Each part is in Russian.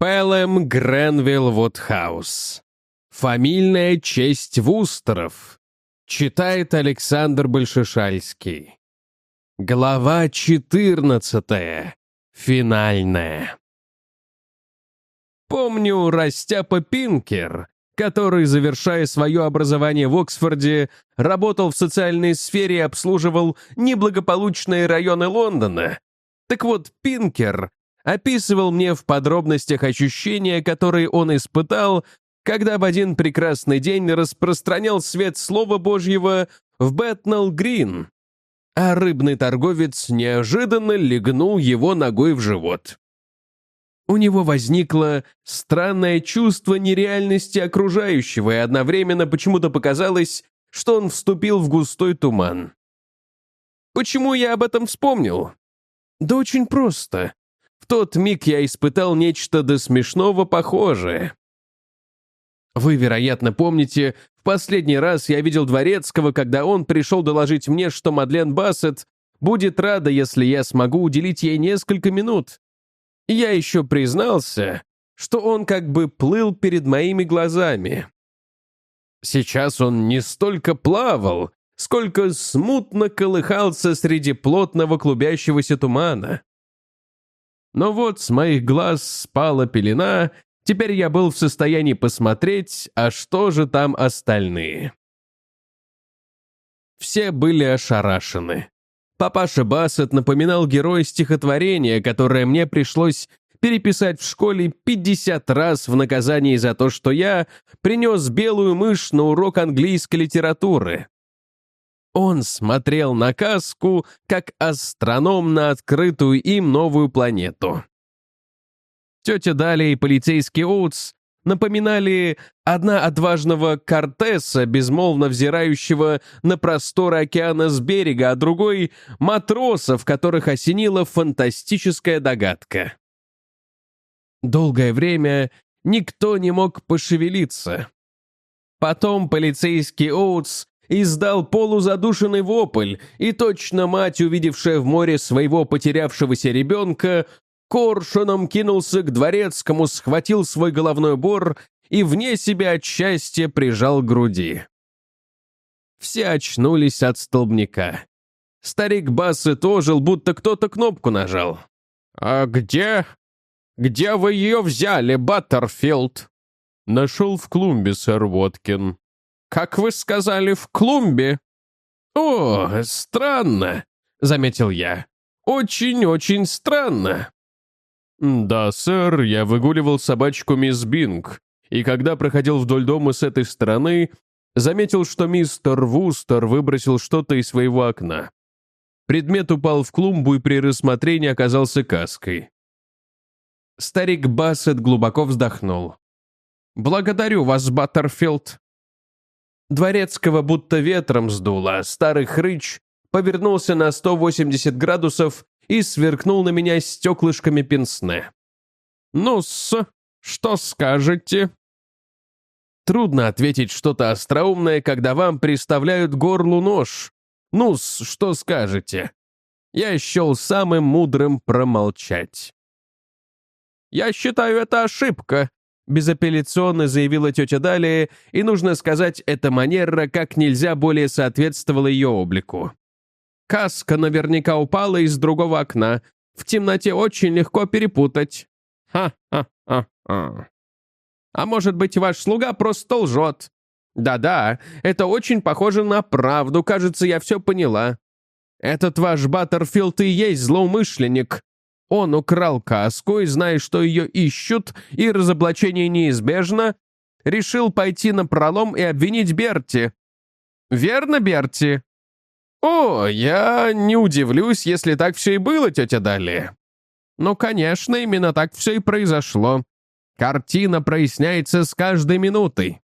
Пэлэм Гренвилл Вудхаус. Фамильная честь Вустеров. Читает Александр Большешальский. Глава 14. Финальная. Помню Растяпа Пинкер, который, завершая свое образование в Оксфорде, работал в социальной сфере и обслуживал неблагополучные районы Лондона. Так вот, Пинкер описывал мне в подробностях ощущения, которые он испытал, когда в один прекрасный день распространял свет Слова Божьего в Бэтнелл-Грин, а рыбный торговец неожиданно легнул его ногой в живот. У него возникло странное чувство нереальности окружающего, и одновременно почему-то показалось, что он вступил в густой туман. Почему я об этом вспомнил? Да очень просто тот миг я испытал нечто до смешного похожее. Вы, вероятно, помните, в последний раз я видел Дворецкого, когда он пришел доложить мне, что Мадлен Бассет будет рада, если я смогу уделить ей несколько минут. Я еще признался, что он как бы плыл перед моими глазами. Сейчас он не столько плавал, сколько смутно колыхался среди плотного клубящегося тумана. Но вот с моих глаз спала пелена, теперь я был в состоянии посмотреть, а что же там остальные. Все были ошарашены. Папаша Бассет напоминал героя стихотворения, которое мне пришлось переписать в школе 50 раз в наказании за то, что я принес белую мышь на урок английской литературы. Он смотрел на каску, как астроном на открытую им новую планету. Тетя Далия и полицейский Оутс напоминали одна отважного Кортеса, безмолвно взирающего на просторы океана с берега, а другой — матросов, которых осенила фантастическая догадка. Долгое время никто не мог пошевелиться. Потом полицейский Оутс издал полузадушенный вопль, и точно мать, увидевшая в море своего потерявшегося ребенка, коршуном кинулся к дворецкому, схватил свой головной бор и вне себя от счастья прижал к груди. Все очнулись от столбняка. Старик Бассет ожил, будто кто-то кнопку нажал. «А где? Где вы ее взяли, Баттерфилд?» «Нашел в клумбе, сэр Воткин», как вы сказали, в клумбе?» «О, странно», — заметил я. «Очень-очень странно». «Да, сэр, я выгуливал собачку мисс Бинг, и когда проходил вдоль дома с этой стороны, заметил, что мистер Вустер выбросил что-то из своего окна. Предмет упал в клумбу и при рассмотрении оказался каской. Старик Бассет глубоко вздохнул. «Благодарю вас, Баттерфилд. Дворецкого будто ветром сдуло, а старый хрыч повернулся на 180 градусов и сверкнул на меня стеклышками пенсне. «Ну-с, что скажете?» Трудно ответить что-то остроумное, когда вам приставляют горлу нож. Ну-с, что скажете? Я счел самым мудрым промолчать. «Я считаю это ошибка», безапелляционно заявила тетя Далия, и, нужно сказать, эта манера как нельзя более соответствовала ее облику. Каска наверняка упала из другого окна. В темноте очень легко перепутать. Ха-ха-ха-ха. А может быть, ваш слуга просто лжет? Да-да, это очень похоже на правду, кажется, я все поняла. Этот ваш Баттерфилд и есть злоумышленник. Он украл каску и, зная, что ее ищут, и разоблачение неизбежно, решил пойти на пролом и обвинить Берти. Верно, Берти? О, я не удивлюсь, если так все и было, тетя Дали. Ну, конечно, именно так все и произошло. Картина проясняется с каждой минутой.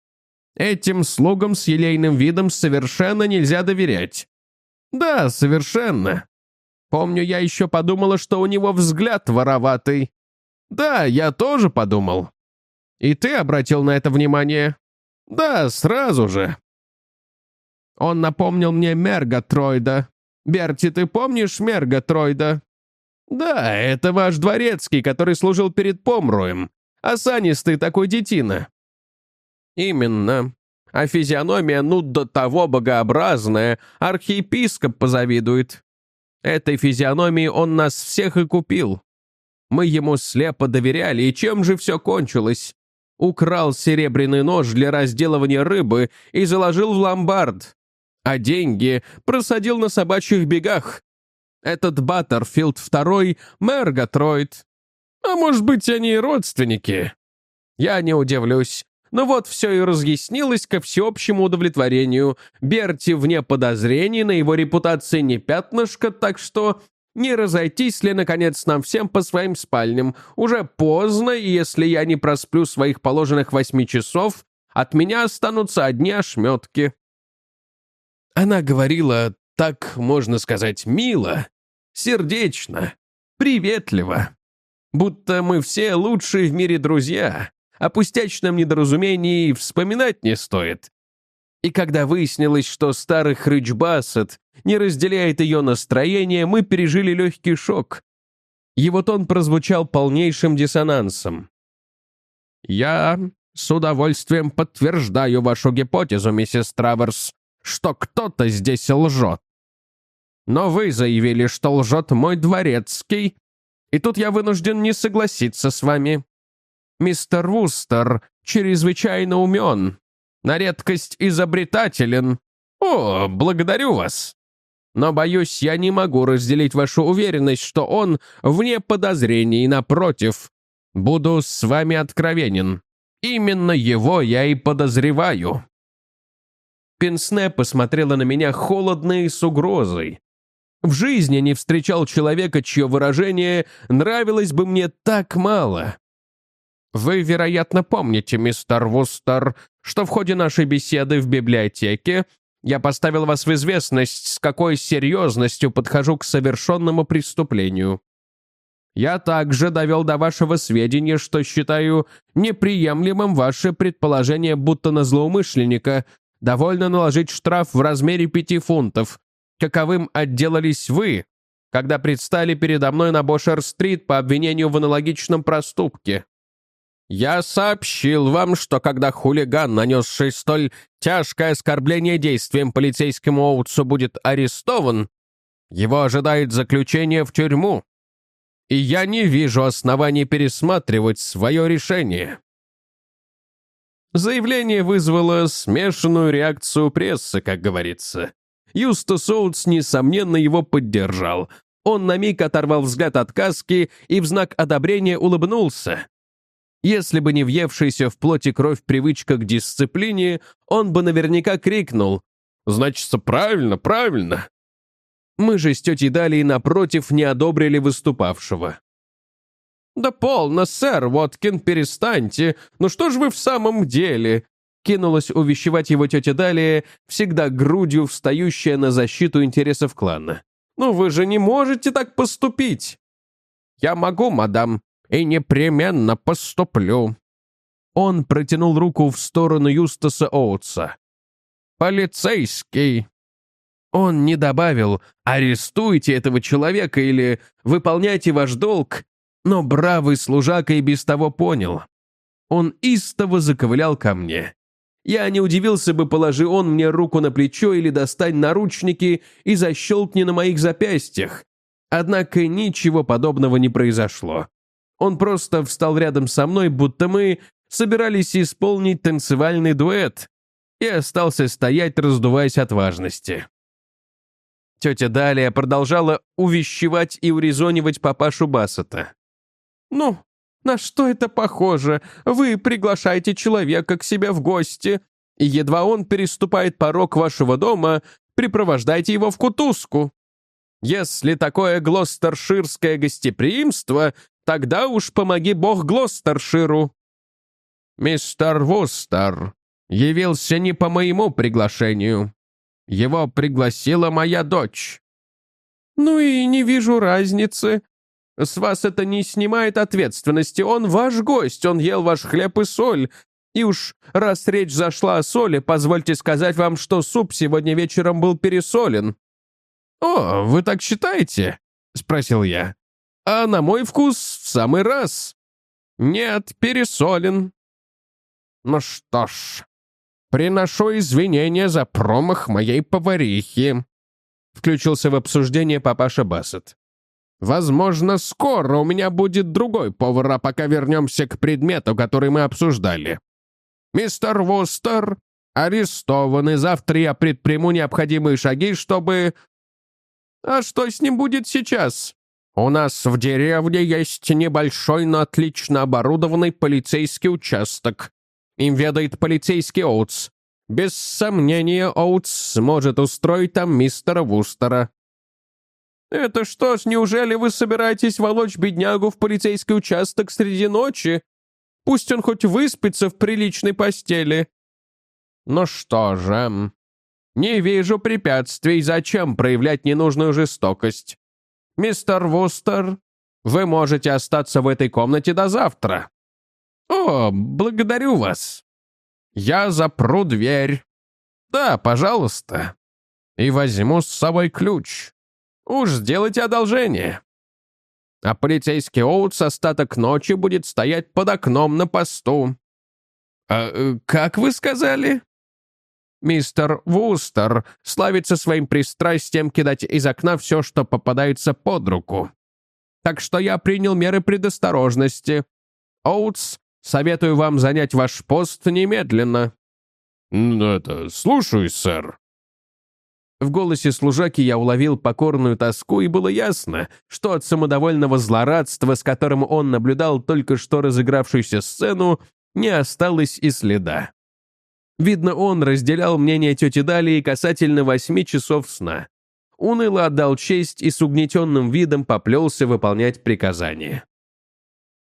Этим слугам с елейным видом совершенно нельзя доверять. Да, совершенно. Помню, я еще подумала, что у него взгляд вороватый. Да, я тоже подумал. И ты обратил на это внимание? Да, сразу же. Он напомнил мне Мерготроида. Берти, ты помнишь Мерготроида? Да, это ваш дворецкий, который служил перед Помруем. Осанистый такой детина». «Именно. А физиономия ну до того богообразная, архиепископ позавидует. Этой физиономии он нас всех и купил. Мы ему слепо доверяли, и чем же все кончилось? Украл серебряный нож для разделывания рыбы и заложил в ломбард. А деньги просадил на собачьих бегах. Этот Баттерфилд второй — Мерготроид. А может быть, они и родственники? Я не удивлюсь. Но вот все и разъяснилось ко всеобщему удовлетворению. Берти вне подозрений, на его репутации не пятнышко, так что не разойтись ли, наконец, нам всем по своим спальням? Уже поздно, и если я не просплю своих положенных восьми часов, от меня останутся одни ошметки». Она говорила так, можно сказать, мило, сердечно, приветливо. Будто мы все лучшие в мире друзья. О пустячном недоразумении вспоминать не стоит. И когда выяснилось, что старый хрыч Бассет не разделяет ее настроение, мы пережили легкий шок. Его тон прозвучал полнейшим диссонансом. «Я с удовольствием подтверждаю вашу гипотезу, миссис Траверс, что кто-то здесь лжет. Но вы заявили, что лжет мой дворецкий, и тут я вынужден не согласиться с вами. Мистер Вустер чрезвычайно умен, на редкость изобретателен. О, благодарю вас. Но, боюсь, я не могу разделить вашу уверенность, что он вне подозрений, напротив. Буду с вами откровенен. Именно его я и подозреваю». Пенсне посмотрела на меня холодно и с угрозой. В жизни не встречал человека, чье выражение нравилось бы мне так мало. Вы, вероятно, помните, мистер Вустер, что в ходе нашей беседы в библиотеке я поставил вас в известность, с какой серьезностью подхожу к совершенному преступлению. Я также довел до вашего сведения, что считаю неприемлемым ваше предположение, будто на злоумышленника довольно наложить штраф в размере пяти фунтов, каковым отделались вы, когда предстали передо мной на Бошер-стрит по обвинению в аналогичном проступке. Я сообщил вам, что когда хулиган, нанесший столь тяжкое оскорбление действием полицейскому Оутсу, будет арестован, его ожидает заключение в тюрьму. И я не вижу оснований пересматривать свое решение. Заявление вызвало смешанную реакцию прессы, как говорится. Юстас Оутс, несомненно, его поддержал. Он на миг оторвал взгляд от каски и в знак одобрения улыбнулся. Если бы не въевшаяся в плоти кровь привычка к дисциплине, он бы наверняка крикнул «Значится, правильно, правильно!» Мы же с тетей Далией напротив не одобрили выступавшего. «Да полно, сэр, Уоткин, перестаньте! Ну что ж вы в самом деле?» Кинулась увещевать его тетя Далия, всегда грудью встающая на защиту интересов клана. «Ну вы же не можете так поступить!» «Я могу, мадам, и непременно поступлю». Он протянул руку в сторону Юстаса Оутса. «Полицейский!» Он не добавил «арестуйте этого человека» или «выполняйте ваш долг», но бравый служака и без того понял. Он истово заковылял ко мне. Я не удивился бы, положи он мне руку на плечо или достань наручники и защелкни на моих запястьях. Однако ничего подобного не произошло. Он просто встал рядом со мной, будто мы собирались исполнить танцевальный дуэт, и остался стоять, раздуваясь от важности. Тетя Далия продолжала увещевать и урезонивать папашу Бассета. «Ну, на что это похоже? Вы приглашаете человека к себе в гости, и едва он переступает порог вашего дома, припровождайте его в кутузку. Если такое глостерширское гостеприимство, Тогда уж помоги бог Глостерширу». «Мистер Вустер явился не по моему приглашению. Его пригласила моя дочь». «Ну и не вижу разницы. С вас это не снимает ответственности. Он ваш гость, он ел ваш хлеб и соль. И уж раз речь зашла о соли, позвольте сказать вам, что суп сегодня вечером был пересолен». «О, вы так считаете?» — спросил я а на мой вкус в самый раз. «Нет, пересолен». «Ну что ж, приношу извинения за промах моей поварихи», включился в обсуждение папаша Бассет. «Возможно, скоро у меня будет другой повар, а пока вернемся к предмету, который мы обсуждали. Мистер Вустер арестован, и завтра я предприму необходимые шаги, чтобы...» «А что с ним будет сейчас?» «У нас в деревне есть небольшой, но отлично оборудованный полицейский участок. Им ведает полицейский Оутс. Без сомнения, Оутс сможет устроить там мистера Вустера». «Это что ж, неужели вы собираетесь волочь беднягу в полицейский участок среди ночи? Пусть он хоть выспится в приличной постели». «Ну что же, не вижу препятствий, зачем проявлять ненужную жестокость. Мистер Вустер, вы можете остаться в этой комнате до завтра». «О, благодарю вас. Я запру дверь». «Да, пожалуйста. И возьму с собой ключ. Уж сделайте одолжение». А полицейский Оутс остаток ночи будет стоять под окном на посту. «А, э, как вы сказали?» Мистер Вустер славится своим пристрастием кидать из окна все, что попадается под руку. Так что я принял меры предосторожности. Оутс, советую вам занять ваш пост немедленно». «Ну, это, слушаюсь, сэр». В голосе служаки я уловил покорную тоску, и было ясно, что от самодовольного злорадства, с которым он наблюдал только что разыгравшуюся сцену, не осталось и следа. Видно, он разделял мнение тети Далии касательно восьми часов сна. Уныло отдал честь и с угнетенным видом поплелся выполнять приказание.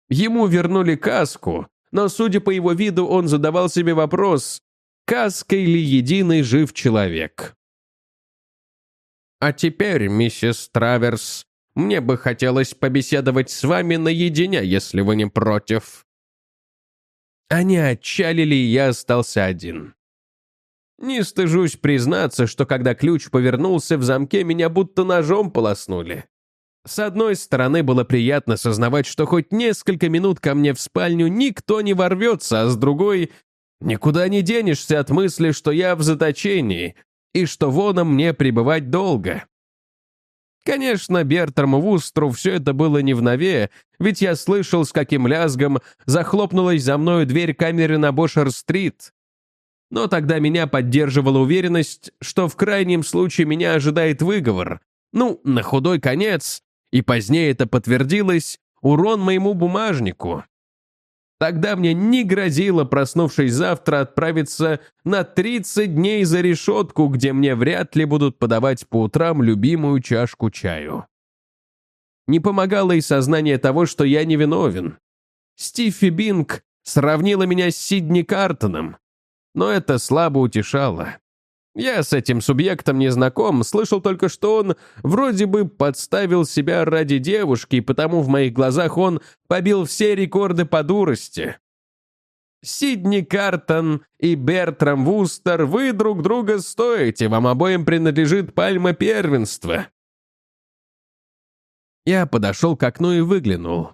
Ему вернули каску, но, судя по его виду, он задавал себе вопрос, каской ли единый жив человек. «А теперь, миссис Траверс, мне бы хотелось побеседовать с вами наедине, если вы не против», они отчалили, и я остался один. Не стыжусь признаться, что когда ключ повернулся в замке, меня будто ножом полоснули. С одной стороны, было приятно сознавать, что хоть несколько минут ко мне в спальню никто не ворвется, а с другой — никуда не денешься от мысли, что я в заточении и что воном мне пребывать долго. Конечно, Бертрому Вустру все это было не в нове, ведь я слышал, с каким лязгом захлопнулась за мною дверь камеры на Бошер-стрит. Но тогда меня поддерживала уверенность, что в крайнем случае меня ожидает выговор. Ну, на худой конец, и позднее это подтвердилось, урон моему бумажнику. Тогда мне не грозило, проснувшись завтра, отправиться на 30 дней за решетку, где мне вряд ли будут подавать по утрам любимую чашку чаю. Не помогало и сознание того, что я невиновен. Стиффи Бинг сравнила меня с Сидни Картоном, но это слабо утешало. Я с этим субъектом не знаком, слышал только, что он вроде бы подставил себя ради девушки, и потому в моих глазах он побил все рекорды по дурости. Сидни Картон и Бертрам Вустер, вы друг друга стоите, вам обоим принадлежит пальма первенства. Я подошел к окну и выглянул.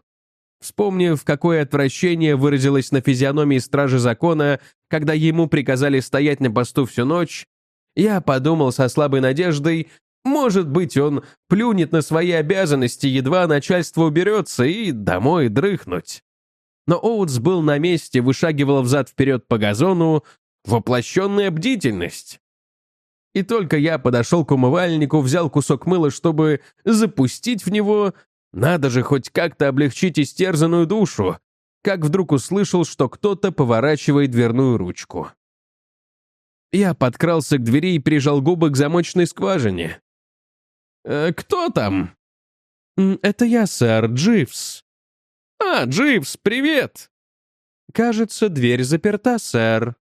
Вспомнив, какое отвращение выразилось на физиономии стражи закона, когда ему приказали стоять на посту всю ночь, я подумал со слабой надеждой, может быть, он плюнет на свои обязанности, едва начальство уберется, и домой дрыхнуть. Но Оутс был на месте, вышагивал взад-вперед по газону, воплощенная бдительность. И только я подошел к умывальнику, взял кусок мыла, чтобы запустить в него, надо же хоть как-то облегчить истерзанную душу, как вдруг услышал, что кто-то поворачивает дверную ручку. Я подкрался к двери и прижал губы к замочной скважине. «Э, «Кто там?» «Это я, сэр, Дживс». «А, Дживс, привет!» «Кажется, дверь заперта, сэр».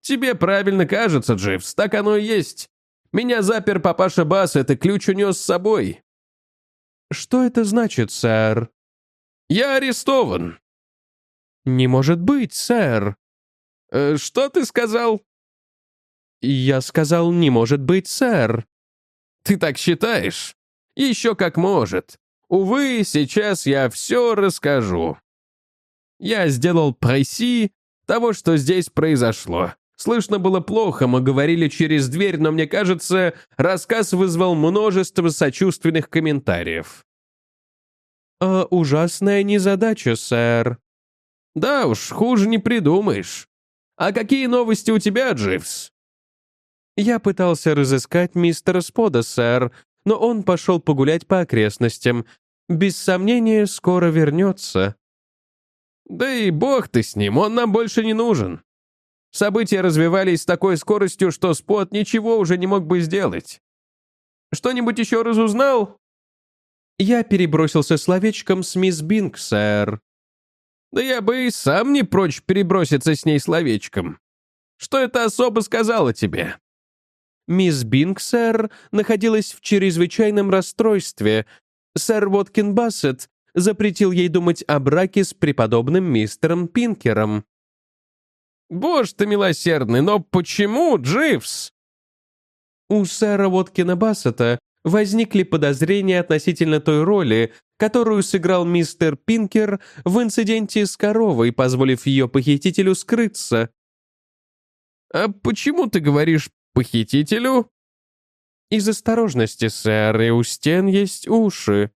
«Тебе правильно кажется, Дживс, так оно и есть. Меня запер папаша Бас, это ключ унес с собой». «Что это значит, сэр?» «Я арестован». «Не может быть, сэр». Э, «Что ты сказал?» «Я сказал, не может быть, сэр». «Ты так считаешь? Еще как может. Увы, сейчас я все расскажу». Я сделал пресси того, что здесь произошло. Слышно было плохо, мы говорили через дверь, но мне кажется, рассказ вызвал множество сочувственных комментариев. «А ужасная незадача, сэр». «Да уж, хуже не придумаешь. А какие новости у тебя, Дживс?» «Я пытался разыскать мистера Спода, сэр, но он пошел погулять по окрестностям. Без сомнения, скоро вернется». «Да и бог ты с ним, он нам больше не нужен. События развивались с такой скоростью, что Спот ничего уже не мог бы сделать. Что-нибудь еще разузнал?» «Я перебросился словечком с мисс Бинг, сэр». «Да я бы и сам не прочь переброситься с ней словечком. Что это особо сказала тебе?» Мисс Бинг, сэр, находилась в чрезвычайном расстройстве. Сэр Воткин Бассет запретил ей думать о браке с преподобным мистером Пинкером. «Боже ты милосердный, но почему, Дживс?» У сэра Воткина Бассета возникли подозрения относительно той роли, которую сыграл мистер Пинкер в инциденте с коровой, позволив ее похитителю скрыться. «А почему ты говоришь похитителю?» «Из осторожности, сэр, и у стен есть уши».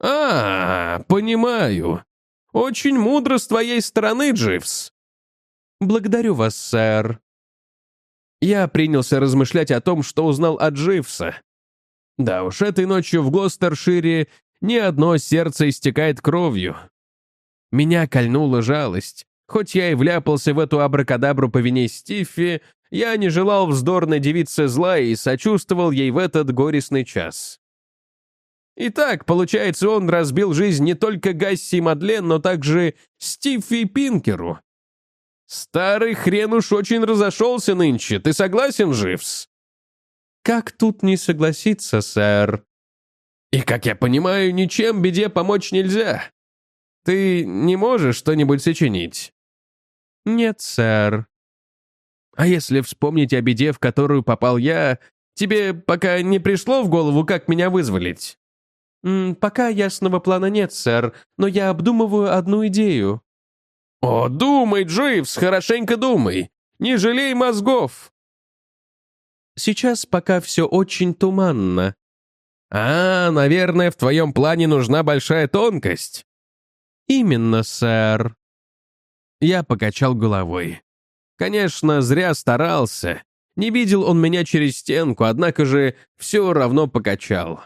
«А, понимаю. Очень мудро с твоей стороны, Дживс. «Благодарю вас, сэр». Я принялся размышлять о том, что узнал от Дживса. Да уж, этой ночью в Глостершире ни одно сердце истекает кровью. Меня кольнула жалость. Хоть я и вляпался в эту абракадабру по вине Стиффи, я не желал вздорной девице зла и сочувствовал ей в этот горестный час. Итак, получается, он разбил жизнь не только Гасси и Мадлен, но также Стиффи Пинкеру. «Старый хрен уж очень разошелся нынче. Ты согласен, Живс?» «Как тут не согласиться, сэр?» «И, как я понимаю, ничем беде помочь нельзя. Ты не можешь что-нибудь сочинить?» «Нет, сэр». «А если вспомнить о беде, в которую попал я, тебе пока не пришло в голову, как меня вызволить?» «Пока ясного плана нет, сэр, но я обдумываю одну идею». «О, думай, Дживс, хорошенько думай! Не жалей мозгов!» «Сейчас пока все очень туманно». «А, наверное, в твоем плане нужна большая тонкость». «Именно, сэр». Я покачал головой. Конечно, зря старался. Не видел он меня через стенку, однако же все равно покачал.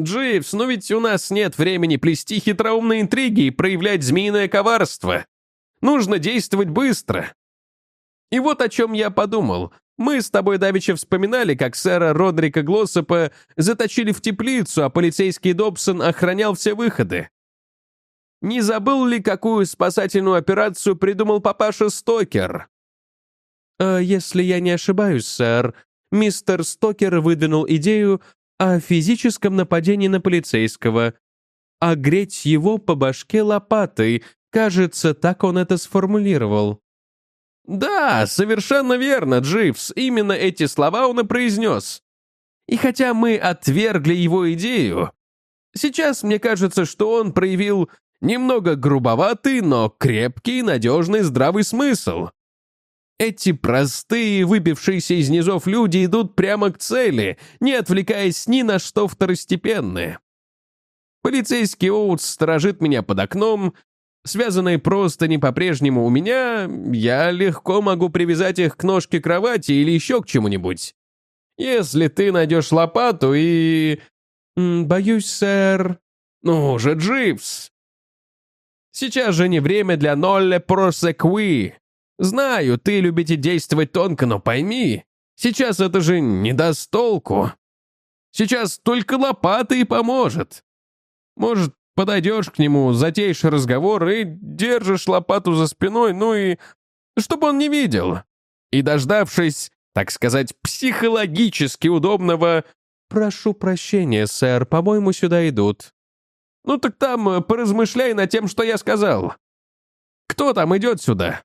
«Дживс, ну ведь у нас нет времени плести хитроумные интриги и проявлять змеиное коварство. Нужно действовать быстро». И вот о чем я подумал. Мы с тобой давеча вспоминали, как сэра Родрика Глоссопа заточили в теплицу, а полицейский Добсон охранял все выходы. Не забыл ли, какую спасательную операцию придумал папаша Стокер? «Э, «Если я не ошибаюсь, сэр, мистер Стокер выдвинул идею о физическом нападении на полицейского, а греть его по башке лопатой, кажется, так он это сформулировал. «Да, совершенно верно, Дживс, именно эти слова он и произнес. И хотя мы отвергли его идею, сейчас мне кажется, что он проявил немного грубоватый, но крепкий, надежный, здравый смысл. Эти простые, выбившиеся из низов люди идут прямо к цели, не отвлекаясь ни на что второстепенное. Полицейский Оутс сторожит меня под окном, связанные просто не по-прежнему у меня, я легко могу привязать их к ножке кровати или еще к чему-нибудь. Если ты найдешь лопату и... «Боюсь, сэр...» «Ну же, Дживс!» «Сейчас же не время для нолле просекви. Знаю, ты любите действовать тонко, но пойми, сейчас это же не даст толку. Сейчас только лопата и поможет. Может, подойдешь к нему, затеешь разговор и держишь лопату за спиной, ну и... чтобы он не видел. И дождавшись, так сказать, психологически удобного... «Прошу прощения, сэр, по-моему, сюда идут». «Ну так там э, поразмышляй над тем, что я сказал. Кто там идет сюда?»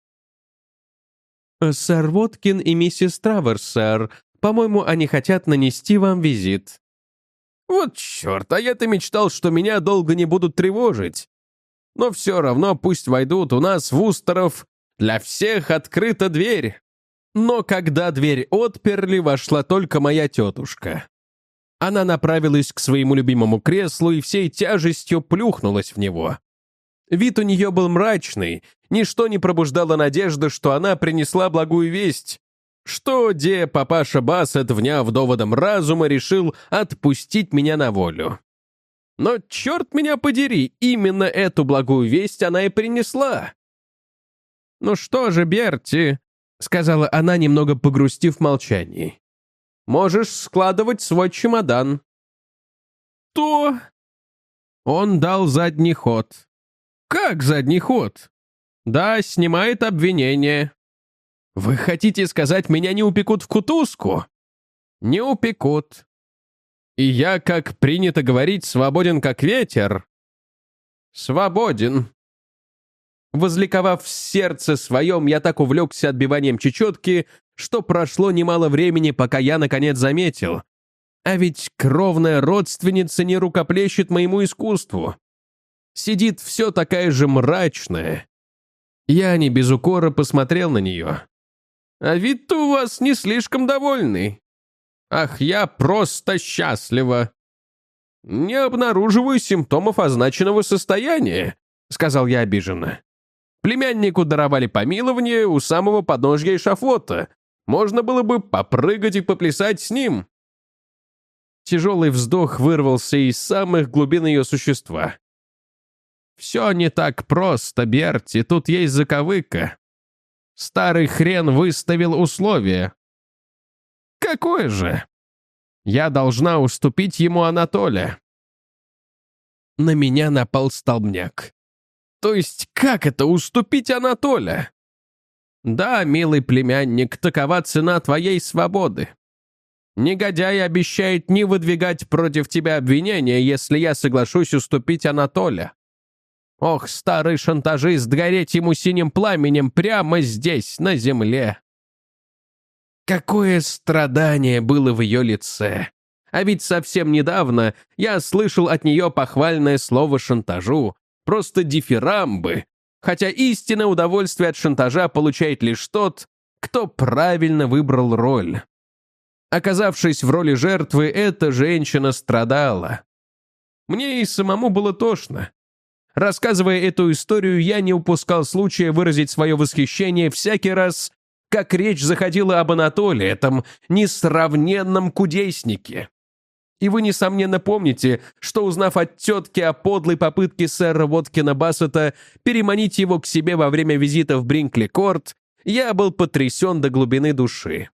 «Сэр Воткин и миссис Траверс, сэр. По-моему, они хотят нанести вам визит». «Вот черт, а я-то мечтал, что меня долго не будут тревожить. Но все равно пусть войдут, у нас, Вустеров, для всех открыта дверь. Но когда дверь отперли, вошла только моя тетушка. Она направилась к своему любимому креслу и всей тяжестью плюхнулась в него. Вид у нее был мрачный, ничто не пробуждало надежды, что она принесла благую весть. Что, де папаша Бассет, вняв доводом разума, решил отпустить меня на волю. Но, черт меня подери, именно эту благую весть она и принесла. «Ну что же, Берти», — сказала она, немного погрустив в молчании, «можешь складывать свой чемодан». «То...» Он дал задний ход. «Как задний ход?» «Да, снимает обвинение». «Вы хотите сказать, меня не упекут в кутузку?» «Не упекут. И я, как принято говорить, свободен как ветер?» «Свободен». Возликовав в сердце своем, я так увлекся отбиванием чечетки, что прошло немало времени, пока я, наконец, заметил. А ведь кровная родственница не рукоплещет моему искусству сидит все такая же мрачная. Я не без укора посмотрел на нее. А вид-то у вас не слишком довольный. Ах, я просто счастлива. Не обнаруживаю симптомов означенного состояния, сказал я обиженно. Племяннику даровали помилование у самого подножья эшафота. Можно было бы попрыгать и поплясать с ним. Тяжелый вздох вырвался из самых глубин ее существа. Все не так просто, Берти, тут есть заковыка. Старый хрен выставил условие. Какое же? Я должна уступить ему Анатолия. На меня напал столбняк. То есть как это уступить Анатолия? Да, милый племянник, такова цена твоей свободы. Негодяй обещает не выдвигать против тебя обвинения, если я соглашусь уступить Анатолия. Ох, старый шантажист, гореть ему синим пламенем прямо здесь, на земле. Какое страдание было в ее лице. А ведь совсем недавно я слышал от нее похвальное слово шантажу, просто дифирамбы, хотя истинное удовольствие от шантажа получает лишь тот, кто правильно выбрал роль. Оказавшись в роли жертвы, эта женщина страдала. Мне и самому было тошно. Рассказывая эту историю, я не упускал случая выразить свое восхищение всякий раз, как речь заходила об Анатолии, этом несравненном кудеснике. И вы, несомненно, помните, что, узнав от тетки о подлой попытке сэра Воткина Бассета переманить его к себе во время визита в Бринкли-Корт, я был потрясен до глубины души.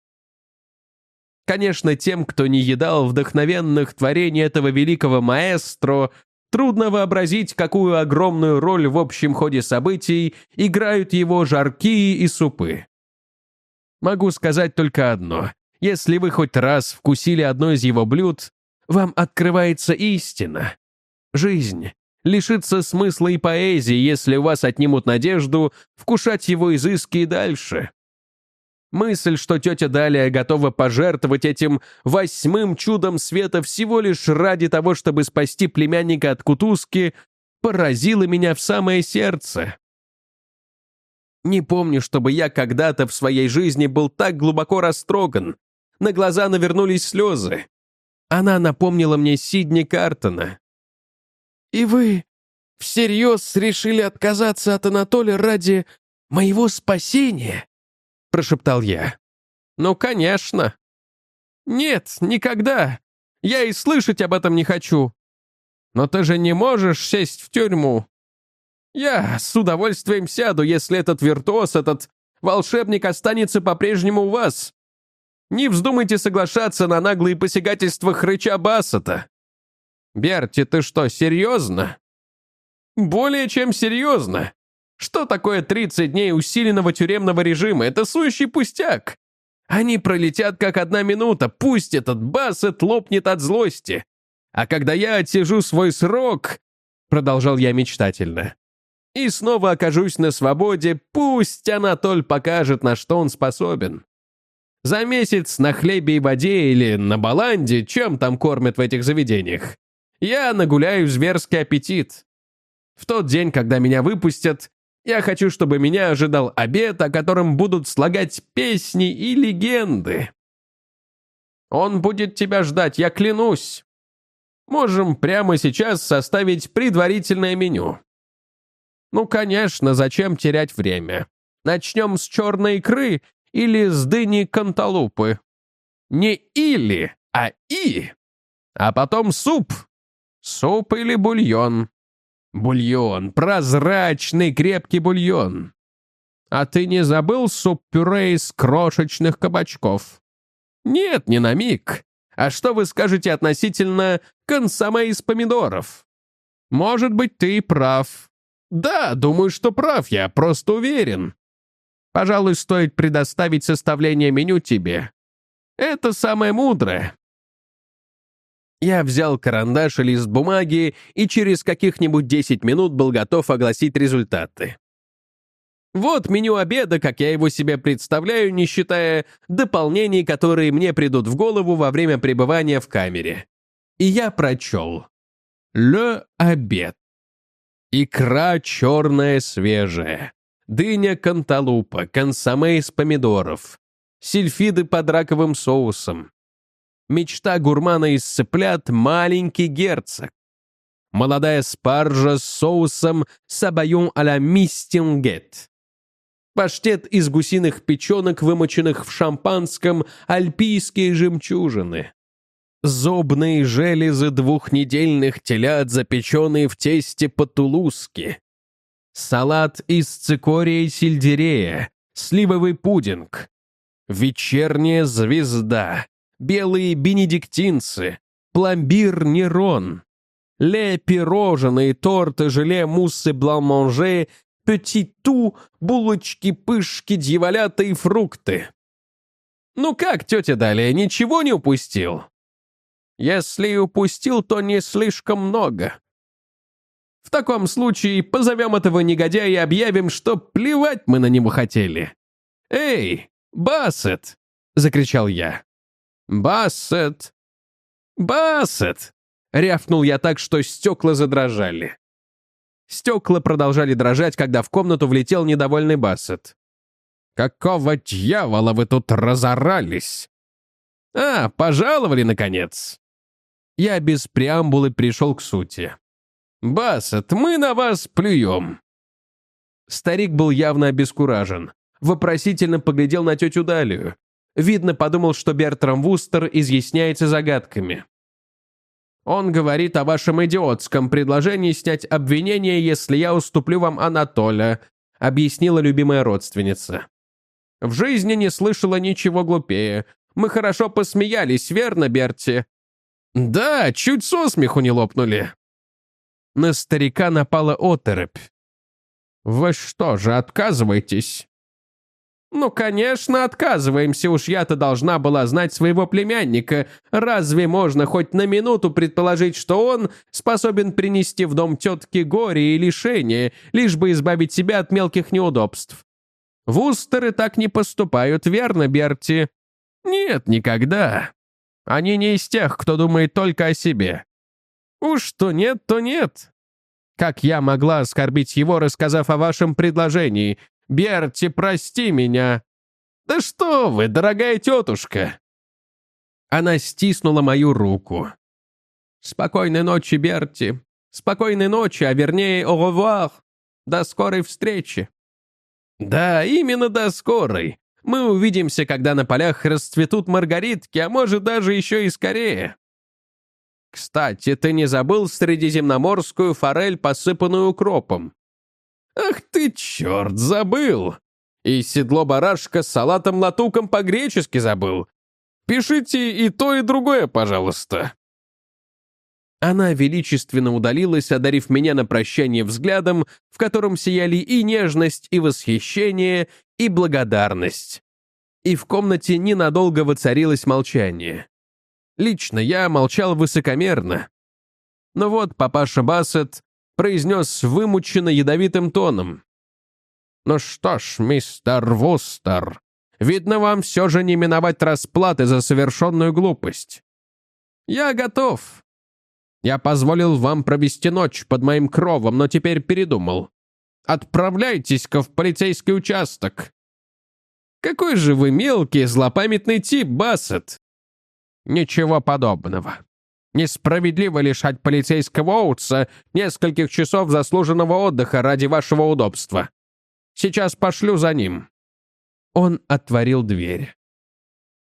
Конечно, тем, кто не едал вдохновенных творений этого великого маэстро, Трудно вообразить, какую огромную роль в общем ходе событий играют его жаркие и супы. Могу сказать только одно. Если вы хоть раз вкусили одно из его блюд, вам открывается истина. Жизнь лишится смысла и поэзии, если у вас отнимут надежду вкушать его изыски и дальше. Мысль, что тетя Далия готова пожертвовать этим восьмым чудом света всего лишь ради того, чтобы спасти племянника от кутузки, поразила меня в самое сердце. Не помню, чтобы я когда-то в своей жизни был так глубоко растроган. На глаза навернулись слезы. Она напомнила мне Сидни Картона. «И вы всерьез решили отказаться от Анатолия ради моего спасения?» — прошептал я. «Ну, конечно». «Нет, никогда. Я и слышать об этом не хочу. Но ты же не можешь сесть в тюрьму. Я с удовольствием сяду, если этот виртуоз, этот волшебник останется по-прежнему у вас. Не вздумайте соглашаться на наглые посягательства хрыча Бассета. Берти, ты что, серьезно? Более чем серьезно. Что такое 30 дней усиленного тюремного режима? Это сущий пустяк. Они пролетят как одна минута, пусть этот Бассет лопнет от злости. А когда я отсижу свой срок, продолжал я мечтательно, и снова окажусь на свободе, пусть Анатоль покажет, на что он способен. За месяц на хлебе и воде или на баланде, чем там кормят в этих заведениях, я нагуляю зверский аппетит. В тот день, когда меня выпустят, я хочу, чтобы меня ожидал обед, о котором будут слагать песни и легенды. Он будет тебя ждать, я клянусь. Можем прямо сейчас составить предварительное меню. Ну, конечно, зачем терять время? Начнем с черной икры или с дыни канталупы. Не или, а и. А потом суп. Суп или бульон. Бульон, прозрачный крепкий бульон. А ты не забыл суп-пюре из крошечных кабачков? Нет, не на миг. А что вы скажете относительно консоме из помидоров? Может быть, ты и прав. Да, думаю, что прав, я просто уверен. Пожалуй, стоит предоставить составление меню тебе. Это самое мудрое. Я взял карандаш и лист бумаги и через каких-нибудь 10 минут был готов огласить результаты. Вот меню обеда, как я его себе представляю, не считая дополнений, которые мне придут в голову во время пребывания в камере. И я прочел. «Ле обед». Икра черная свежая. Дыня канталупа, консоме из помидоров. Сельфиды под раковым соусом. Мечта гурмана из цыплят — маленький герцог. Молодая спаржа с соусом сабайон а-ля мистингет. Паштет из гусиных печенок, вымоченных в шампанском, альпийские жемчужины. Зобные железы двухнедельных телят, запеченные в тесте по-тулузски. Салат из цикория и сельдерея, сливовый пудинг. Вечерняя звезда, белые бенедиктинцы, пломбир Нерон, ле пирожные, торты, желе, муссы, блан-манже, петиту, булочки, пышки, дьяволята и фрукты. Ну как, тетя Далия, ничего не упустил? Если упустил, то не слишком много. В таком случае позовем этого негодяя и объявим, что плевать мы на него хотели. «Эй, Бассет!» — закричал я. «Бассет! Бассет!» — рявкнул я так, что стекла задрожали. Стекла продолжали дрожать, когда в комнату влетел недовольный Бассет. «Какого дьявола вы тут разорались?» «А, пожаловали, наконец!» Я без преамбулы пришел к сути. «Бассет, мы на вас плюем!» Старик был явно обескуражен. Вопросительно поглядел на тетю Далию. Видно, подумал, что Бертрам Вустер изъясняется загадками. Он говорит о вашем идиотском предложении снять обвинение, если я уступлю вам Анатоля, объяснила любимая родственница. В жизни не слышала ничего глупее. Мы хорошо посмеялись, верно, Берти? Да, чуть со смеху не лопнули. На старика напала оторопь. «Вы что же, отказываетесь?» «Ну, конечно, отказываемся, уж я-то должна была знать своего племянника. Разве можно хоть на минуту предположить, что он способен принести в дом тетки горе и лишение, лишь бы избавить себя от мелких неудобств? Вустеры так не поступают, верно, Берти?» «Нет, никогда. Они не из тех, кто думает только о себе. Уж то нет, то нет. Как я могла оскорбить его, рассказав о вашем предложении? Берти, прости меня!» «Да что вы, дорогая тетушка!» Она стиснула мою руку. «Спокойной ночи, Берти. Спокойной ночи, а вернее, au revoir. До скорой встречи». «Да, именно до скорой. Мы увидимся, когда на полях расцветут маргаритки, а может даже еще и скорее». «Кстати, ты не забыл средиземноморскую форель, посыпанную укропом?» «Ах ты, черт, забыл! И седло барашка с салатом-латуком по-гречески забыл. Пишите и то, и другое, пожалуйста». Она величественно удалилась, одарив меня на прощание взглядом, в котором сияли и нежность, и восхищение, и благодарность. И в комнате ненадолго воцарилось молчание. Лично я молчал высокомерно. Но вот папаша Бассет произнес вымученно ядовитым тоном. «Ну что ж, мистер Вустер, видно, вам все же не миновать расплаты за совершенную глупость. Я готов. Я позволил вам провести ночь под моим кровом, но теперь передумал. Отправляйтесь-ка в полицейский участок. Какой же вы мелкий, злопамятный тип, Бассет. Ничего подобного. Несправедливо лишать полицейского Оутса нескольких часов заслуженного отдыха ради вашего удобства. Сейчас пошлю за ним». Он отворил дверь.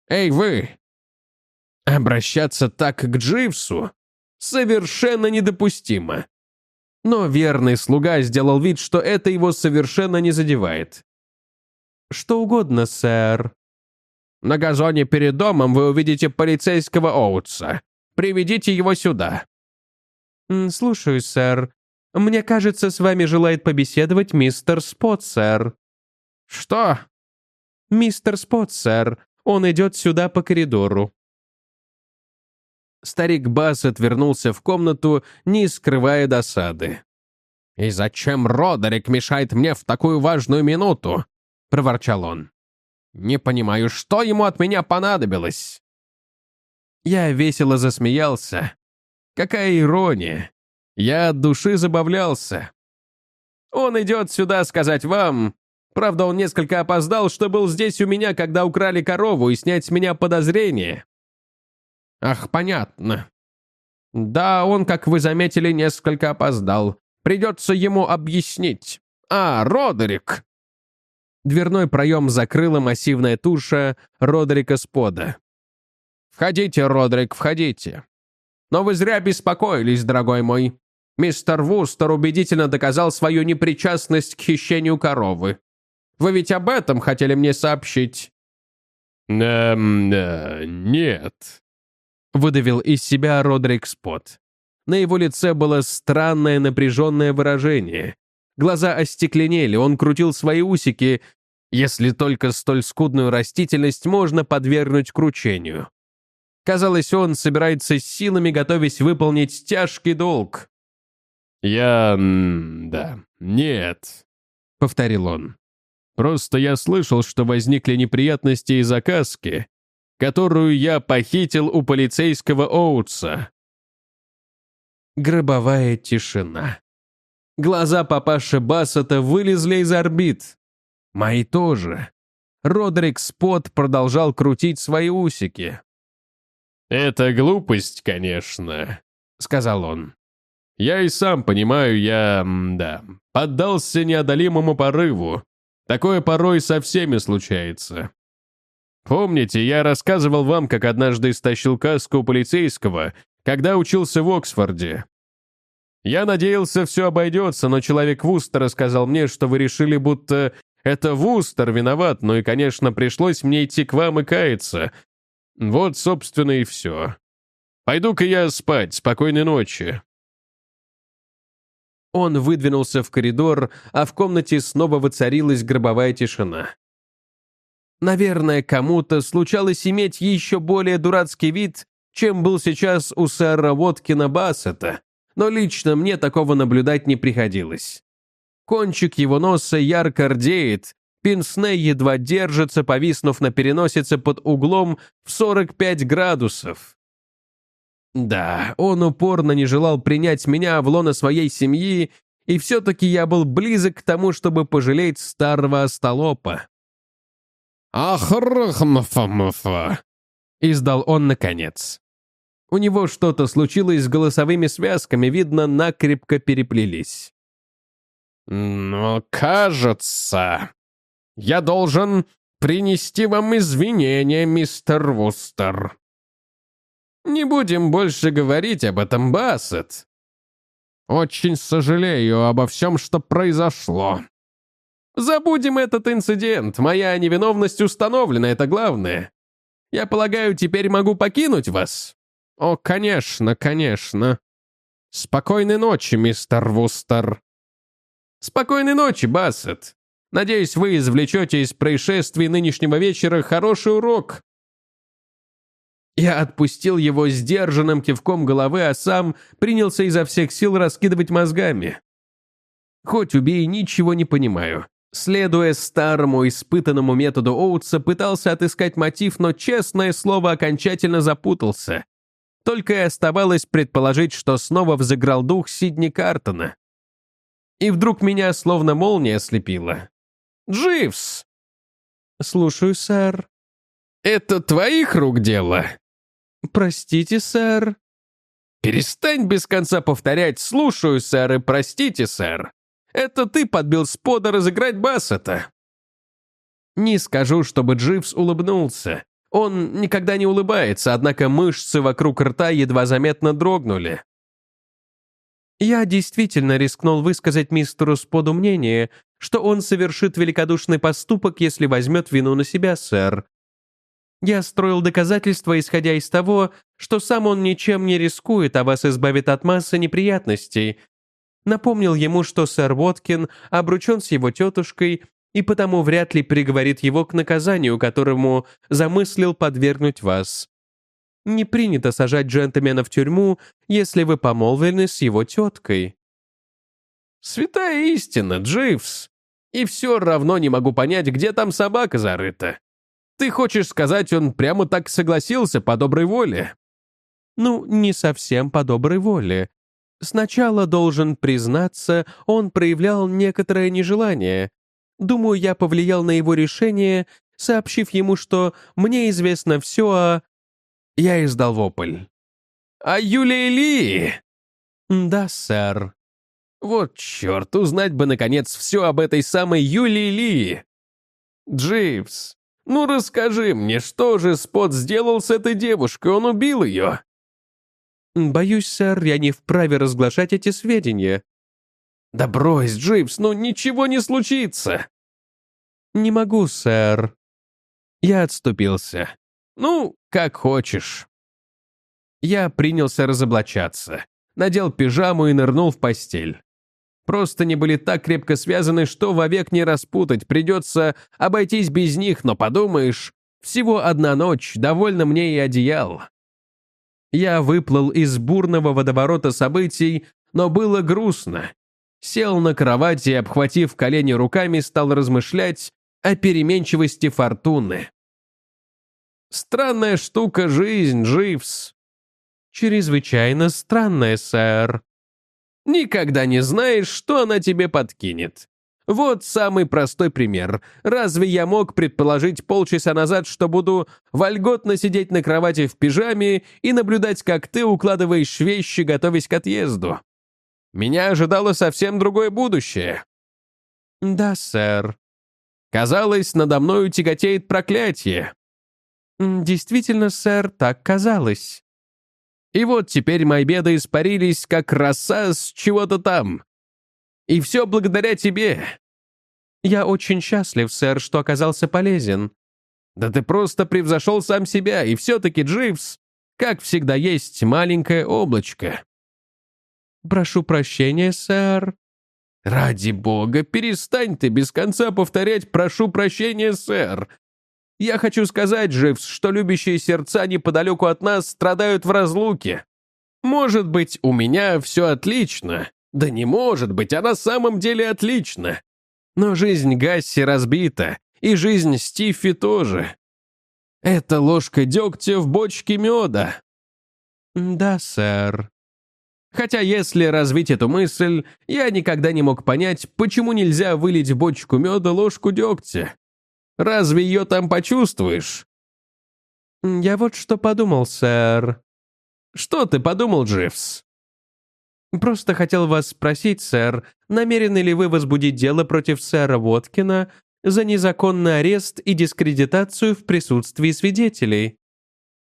«Эй, вы! Обращаться так к Дживсу совершенно недопустимо». Но верный слуга сделал вид, что это его совершенно не задевает. «Что угодно, сэр». «На газоне перед домом вы увидите полицейского Оутса. Приведите его сюда». «Слушаю, сэр. Мне кажется, с вами желает побеседовать мистер Спот, сэр». «Что?» «Мистер Спот, сэр. Он идет сюда по коридору». Старик Бас отвернулся в комнату, не скрывая досады. «И зачем Родерик мешает мне в такую важную минуту?» — проворчал он. «Не понимаю, что ему от меня понадобилось?» Я весело засмеялся. Какая ирония. Я от души забавлялся. Он идет сюда сказать вам. Правда, он несколько опоздал, что был здесь у меня, когда украли корову, и снять с меня подозрение. Ах, понятно. Да, он, как вы заметили, несколько опоздал. Придется ему объяснить. А, Родерик. Дверной проем закрыла массивная туша Родерика Спода. «Входите, Родрик, входите. Но вы зря беспокоились, дорогой мой. Мистер Вустер убедительно доказал свою непричастность к хищению коровы. Вы ведь об этом хотели мне сообщить?» «Эм, э, нет», — выдавил из себя Родрик Спот. На его лице было странное напряженное выражение. Глаза остекленели, он крутил свои усики, если только столь скудную растительность можно подвергнуть кручению. Казалось, он собирается силами, готовясь выполнить тяжкий долг. «Я... да, нет», — повторил он. «Просто я слышал, что возникли неприятности из заказки, которую я похитил у полицейского Оутса». Гробовая тишина. Глаза папаши Бассета вылезли из орбит. Мои тоже. Родрик Спот продолжал крутить свои усики. «Это глупость, конечно», — сказал он. «Я и сам понимаю, я, да, поддался неодолимому порыву. Такое порой со всеми случается. Помните, я рассказывал вам, как однажды истощил каску полицейского, когда учился в Оксфорде. Я надеялся, все обойдется, но человек Вустер рассказал мне, что вы решили, будто это Вустер виноват, ну и, конечно, пришлось мне идти к вам и каяться, вот, собственно, и все. Пойду-ка я спать. Спокойной ночи. Он выдвинулся в коридор, а в комнате снова воцарилась гробовая тишина. Наверное, кому-то случалось иметь еще более дурацкий вид, чем был сейчас у сэра Воткина Бассета, но лично мне такого наблюдать не приходилось. Кончик его носа ярко рдеет, Пинсне едва держится, повиснув на переносице под углом в 45 градусов. Да, он упорно не желал принять меня в лоно своей семьи, и все-таки я был близок к тому, чтобы пожалеть старого остолопа. «Ахрахмафамафа!» — издал он наконец. У него что-то случилось с голосовыми связками, видно, накрепко переплелись. «Но кажется...» Я должен принести вам извинения, мистер Вустер. Не будем больше говорить об этом, Бассет. Очень сожалею обо всем, что произошло. Забудем этот инцидент. Моя невиновность установлена, это главное. Я полагаю, теперь могу покинуть вас? О, конечно, конечно. Спокойной ночи, мистер Вустер. Спокойной ночи, Бассет. Надеюсь, вы извлечете из происшествий нынешнего вечера хороший урок». Я отпустил его сдержанным кивком головы, а сам принялся изо всех сил раскидывать мозгами. Хоть убей, ничего не понимаю. Следуя старому испытанному методу Оутса, пытался отыскать мотив, но, честное слово, окончательно запутался. Только и оставалось предположить, что снова взыграл дух Сидни Картона. И вдруг меня словно молния ослепила. «Дживс!» «Слушаю, сэр». «Это твоих рук дело?» «Простите, сэр». «Перестань без конца повторять «слушаю, сэр» и «простите, сэр». Это ты подбил спода разыграть Бассета». Не скажу, чтобы Дживс улыбнулся. Он никогда не улыбается, однако мышцы вокруг рта едва заметно дрогнули. Я действительно рискнул высказать мистеру Споду мнение, что он совершит великодушный поступок, если возьмет вину на себя, сэр. Я строил доказательства, исходя из того, что сам он ничем не рискует, а вас избавит от массы неприятностей. Напомнил ему, что сэр Уоткин обручен с его тетушкой и потому вряд ли приговорит его к наказанию, которому замыслил подвергнуть вас. Не принято сажать джентльмена в тюрьму, если вы помолвлены с его теткой. Святая истина, Дживс. И все равно не могу понять, где там собака зарыта. Ты хочешь сказать, он прямо так согласился по доброй воле? Ну, не совсем по доброй воле. Сначала, должен признаться, он проявлял некоторое нежелание, Думаю, я повлиял на его решение, сообщив ему, что мне известно все о... Я издал вопль. «А Юлия Ли?» «Да, сэр». «Вот черт, узнать бы, наконец, все об этой самой Юлии Ли!» «Дживс, ну расскажи мне, что же Спот сделал с этой девушкой? Он убил ее?» «Боюсь, сэр, я не вправе разглашать эти сведения. «Да брось, Дживс, ну ничего не случится!» «Не могу, сэр». Я отступился. «Ну, как хочешь». Я принялся разоблачаться, надел пижаму и нырнул в постель. Просто не были так крепко связаны, что вовек не распутать, придется обойтись без них, но подумаешь, всего одна ночь, довольно мне и одеял. Я выплыл из бурного водоворота событий, но было грустно, сел на кровати и, обхватив колени руками, стал размышлять о переменчивости фортуны. Странная штука жизнь, Дживс. Чрезвычайно странная, сэр. Никогда не знаешь, что она тебе подкинет. Вот самый простой пример. Разве я мог предположить полчаса назад, что буду вольготно сидеть на кровати в пижаме и наблюдать, как ты укладываешь вещи, готовясь к отъезду? Меня ожидало совсем другое будущее. Да, сэр. Казалось, надо мною тяготеет проклятие. Действительно, сэр, так казалось. И вот теперь мои беды испарились, как роса с чего-то там. И все благодаря тебе. Я очень счастлив, сэр, что оказался полезен. Да ты просто превзошел сам себя, и все-таки, Дживс, как всегда, есть маленькое облачко. «Прошу прощения, сэр». «Ради бога, перестань ты без конца повторять «прошу прощения, сэр». Я хочу сказать, Дживс, что любящие сердца неподалеку от нас страдают в разлуке. Может быть, у меня все отлично. Да не может быть, а на самом деле отлично. Но жизнь Гасси разбита, и жизнь Стиффи тоже. Это ложка дегтя в бочке меда. Да, сэр. Хотя если развить эту мысль, я никогда не мог понять, почему нельзя вылить в бочку меда ложку дегтя. Разве ее там почувствуешь? Я вот что подумал, сэр. Что ты подумал, Дживс? Просто хотел вас спросить, сэр, намерены ли вы возбудить дело против сэра Воткина за незаконный арест и дискредитацию в присутствии свидетелей?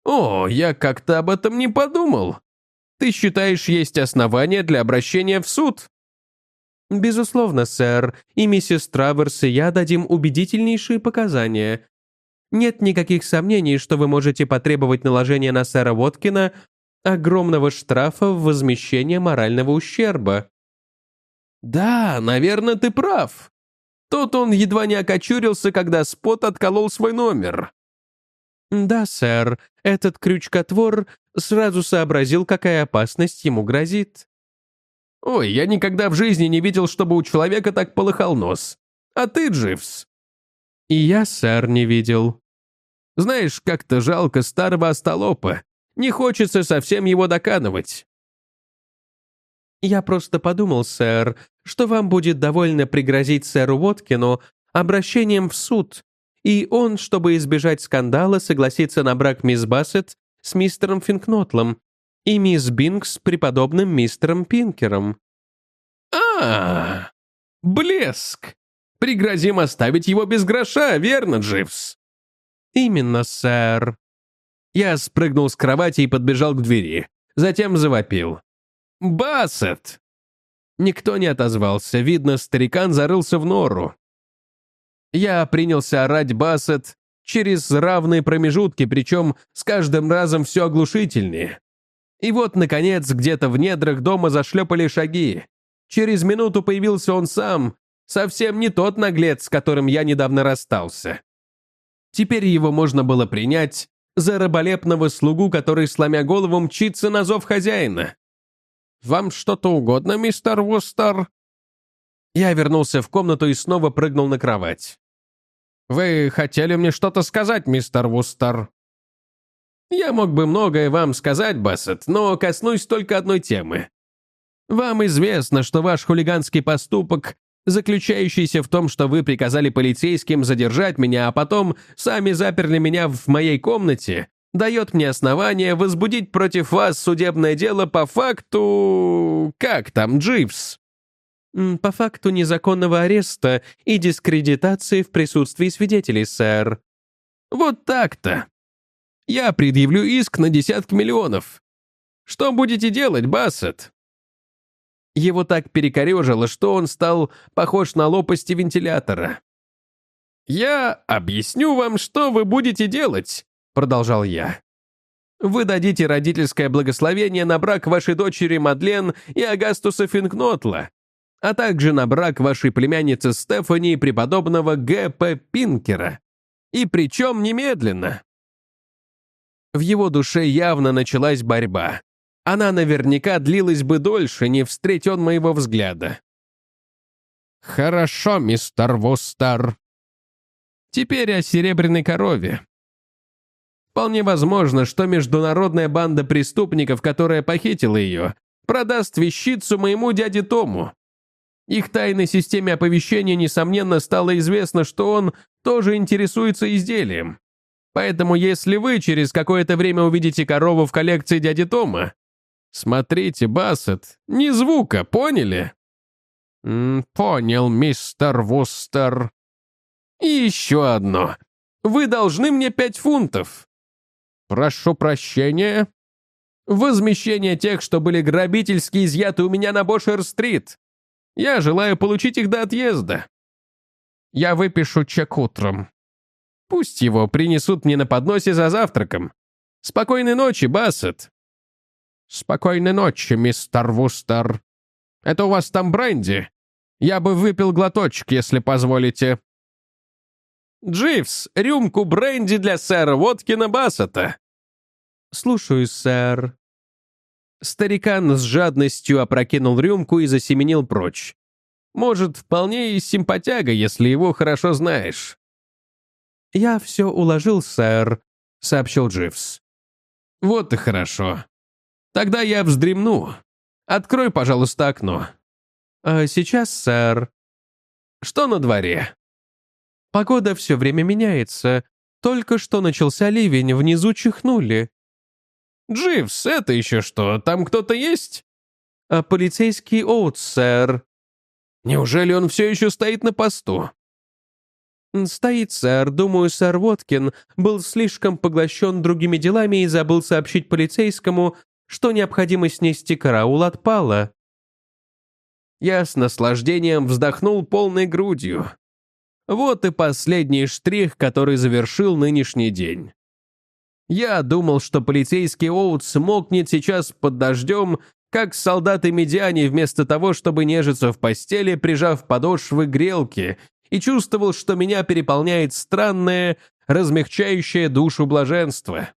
О, я как-то об этом не подумал. Ты считаешь, есть основания для обращения в суд?» «Безусловно, сэр, и миссис Траверс и я дадим убедительнейшие показания. Нет никаких сомнений, что вы можете потребовать наложения на сэра Воткина огромного штрафа в возмещение морального ущерба». «Да, наверное, ты прав. Тот он едва не окочурился, когда Спот отколол свой номер». «Да, сэр, этот крючкотвор сразу сообразил, какая опасность ему грозит». «Ой, я никогда в жизни не видел, чтобы у человека так полыхал нос. А ты, Дживс?» «И я, сэр, не видел». «Знаешь, как-то жалко старого остолопа. Не хочется совсем его доканывать. «Я просто подумал, сэр, что вам будет довольно пригрозить сэру Уоткину обращением в суд, и он, чтобы избежать скандала, согласится на брак мисс Бассет с мистером Финкнотлом и мисс Бинкс с преподобным мистером Пинкером». «А, блеск! Пригрозим оставить его без гроша, верно, Дживс?» «Именно, сэр». Я спрыгнул с кровати и подбежал к двери. Затем завопил. «Бассет!» Никто не отозвался. Видно, старикан зарылся в нору. Я принялся орать Бассет через равные промежутки, причем с каждым разом все оглушительнее. И вот, наконец, где-то в недрах дома зашлепали шаги. Через минуту появился он сам, совсем не тот наглец, с которым я недавно расстался. Теперь его можно было принять за раболепного слугу, который, сломя голову, мчится на зов хозяина. «Вам что-то угодно, мистер Вустер?» Я вернулся в комнату и снова прыгнул на кровать. «Вы хотели мне что-то сказать, мистер Вустер?» «Я мог бы многое вам сказать, Бассет, но коснусь только одной темы. Вам известно, что ваш хулиганский поступок, заключающийся в том, что вы приказали полицейским задержать меня, а потом сами заперли меня в моей комнате, дает мне основание возбудить против вас судебное дело по факту... Как там, Дживс?» «По факту незаконного ареста и дискредитации в присутствии свидетелей, сэр». «Вот так-то. Я предъявлю иск на десятки миллионов. Что будете делать, Бассет?» Его так перекорежило, что он стал похож на лопасти вентилятора. «Я объясню вам, что вы будете делать», — продолжал я. «Вы дадите родительское благословение на брак вашей дочери Мадлен и Агастуса Финкнотла, а также на брак вашей племянницы Стефани и преподобного Г.П. Пинкера. И причем немедленно». В его душе явно началась борьба. Она наверняка длилась бы дольше, не встреть он моего взгляда. «Хорошо, мистер Вустер. Теперь о серебряной корове. Вполне возможно, что международная банда преступников, которая похитила ее, продаст вещицу моему дяде Тому. Их тайной системе оповещения, несомненно, стало известно, что он тоже интересуется изделием. Поэтому если вы через какое-то время увидите корову в коллекции дяди Тома, смотрите, Бассет, ни звука, поняли? М -м, понял, мистер Вустер. И еще одно. Вы должны мне пять фунтов. Прошу прощения. Возмещение тех, что были грабительски изъяты у меня на Бошер-стрит. Я желаю получить их до отъезда. Я выпишу чек утром. Пусть его принесут мне на подносе за завтраком. Спокойной ночи, Бассет. Спокойной ночи, мистер Вустер. Это у вас там бренди? Я бы выпил глоточек, если позволите. Дживс, рюмку бренди для сэра Воткина Бассета. «Слушаю, сэр». Старикан с жадностью опрокинул рюмку и засеменил прочь. Может, вполне и симпатяга, если его хорошо знаешь. «Я все уложил, сэр», — сообщил Дживс. «Вот и хорошо. Тогда я вздремну. Открой, пожалуйста, окно». «А сейчас, сэр». «Что на дворе?» «Погода все время меняется. Только что начался ливень, внизу чихнули». «Дживс, это еще что, там кто-то есть?» А «Полицейский Оутс, сэр». «Неужели он все еще стоит на посту?» «Стоит, сэр. Думаю, сэр Воткин был слишком поглощен другими делами и забыл сообщить полицейскому, что необходимость нести караул отпала». Я с наслаждением вздохнул полной грудью. Вот и последний штрих, который завершил нынешний день. Я думал, что полицейский Оутс мокнет сейчас под дождем, как солдаты-медиане, вместо того, чтобы нежиться в постели, прижав подошвы грелки, и чувствовал, что меня переполняет странное, размягчающее душу блаженство.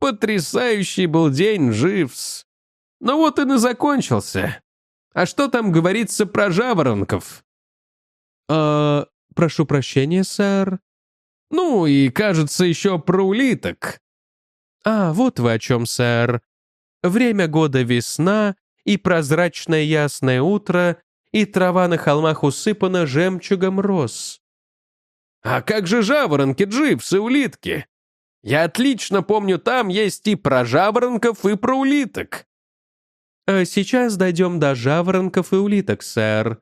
Потрясающий был день, Живс. Но вот и на закончился. А что там говорится про жаворонков? «Э, прошу прощения, сэр», ну и, кажется, еще про улиток. А, вот вы о чем, сэр. Время года весна, и прозрачное ясное утро, и трава на холмах усыпана жемчугом роз. А как же жаворонки, дживсы, улитки? Я отлично помню, там есть и про жаворонков, и про улиток. А сейчас дойдем до жаворонков и улиток, сэр.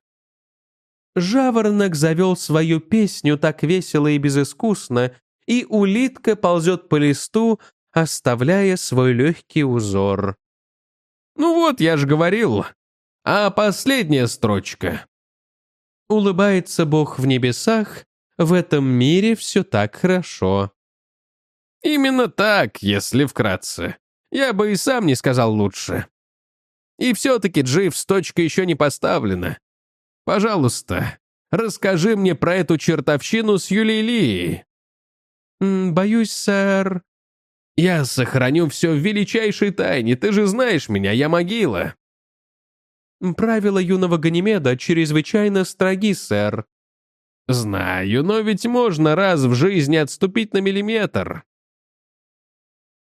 Жаворонок завел свою песню так весело и безыскусно, и улитка ползет по листу, оставляя свой легкий узор. Ну вот, я же говорил. А последняя строчка. Улыбается Бог в небесах, в этом мире все так хорошо. Именно так, если вкратце. Я бы и сам не сказал лучше. И все-таки Джив с точкой еще не поставлена. Пожалуйста, расскажи мне про эту чертовщину с Юлией Лией. «Боюсь, сэр...» «Я сохраню все в величайшей тайне, ты же знаешь меня, я могила». «Правила юного Ганимеда чрезвычайно строги, сэр». «Знаю, но ведь можно раз в жизни отступить на миллиметр».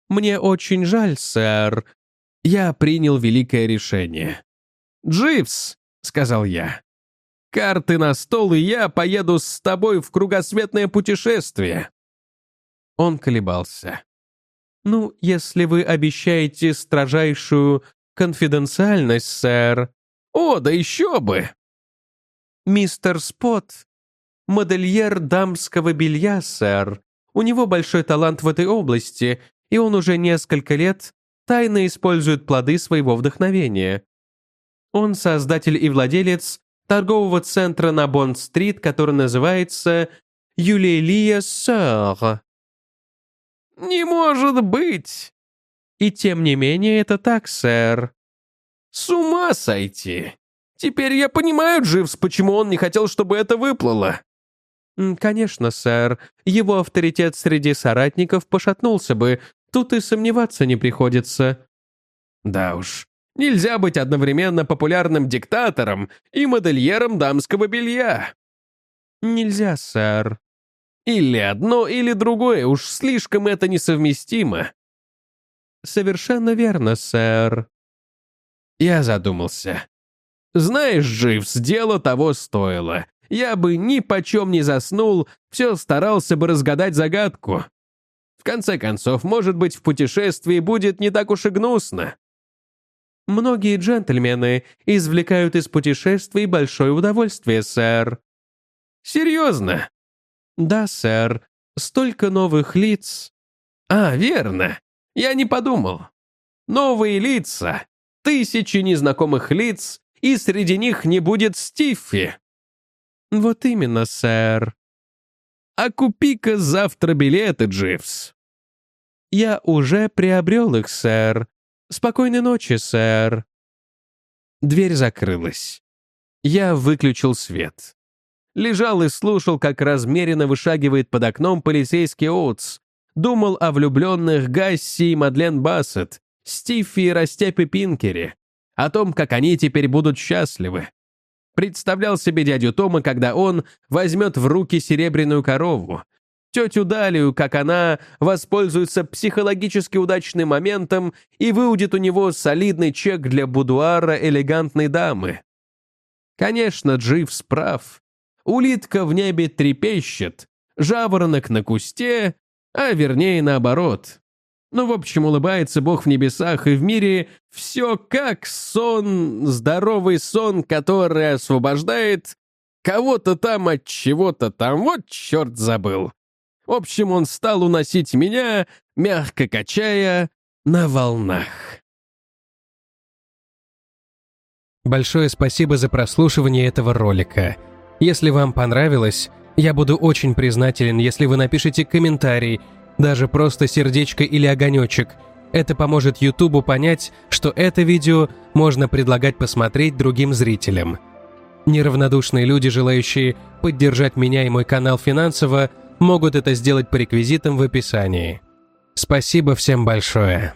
«Мне очень жаль, сэр». Я принял великое решение. «Дживс», — сказал я, — «карты на стол, и я поеду с тобой в кругосветное путешествие». Он колебался. «Ну, если вы обещаете строжайшую конфиденциальность, сэр...» «О, да еще бы!» «Мистер Спот, модельер дамского белья, сэр. У него большой талант в этой области, и он уже несколько лет тайно использует плоды своего вдохновения. Он создатель и владелец торгового центра на Бонд-стрит, который называется Юлиелия Сэр. «Не может быть!» «И тем не менее это так, сэр». «С ума сойти! Теперь я понимаю, Дживс, почему он не хотел, чтобы это выплыло». «Конечно, сэр. Его авторитет среди соратников пошатнулся бы. Тут и сомневаться не приходится». «Да уж, нельзя быть одновременно популярным диктатором и модельером дамского белья». «Нельзя, сэр». Или одно, или другое, уж слишком это несовместимо. Совершенно верно, сэр. Я задумался. Знаешь, Дживс, дело того стоило. Я бы ни почем не заснул, все старался бы разгадать загадку. В конце концов, может быть, в путешествии будет не так уж и гнусно. Многие джентльмены извлекают из путешествий большое удовольствие, сэр. Серьезно? «Да, сэр. Столько новых лиц». «А, верно. Я не подумал. Новые лица. Тысячи незнакомых лиц, и среди них не будет Стиффи». «Вот именно, сэр». «А купи-ка завтра билеты, Дживс». «Я уже приобрел их, сэр. Спокойной ночи, сэр». Дверь закрылась. Я выключил свет лежал и слушал, как размеренно вышагивает под окном полицейский Оутс, думал о влюбленных Гасси и Мадлен Бассет, Стиффи и Растяпе Пинкере, о том, как они теперь будут счастливы. Представлял себе дядю Тома, когда он возьмет в руки серебряную корову, тетю Далию, как она воспользуется психологически удачным моментом и выудит у него солидный чек для будуара элегантной дамы. Конечно, Дживс прав улитка в небе трепещет, жаворонок на кусте, а вернее наоборот. Ну, в общем, улыбается Бог в небесах, и в мире все как сон, здоровый сон, который освобождает кого-то там от чего-то там, вот черт забыл. В общем, он стал уносить меня, мягко качая, на волнах. Большое спасибо за прослушивание этого ролика. Если вам понравилось, я буду очень признателен, если вы напишите комментарий, даже просто сердечко или огонечек. Это поможет Ютубу понять, что это видео можно предлагать посмотреть другим зрителям. Неравнодушные люди, желающие поддержать меня и мой канал финансово, могут это сделать по реквизитам в описании. Спасибо всем большое.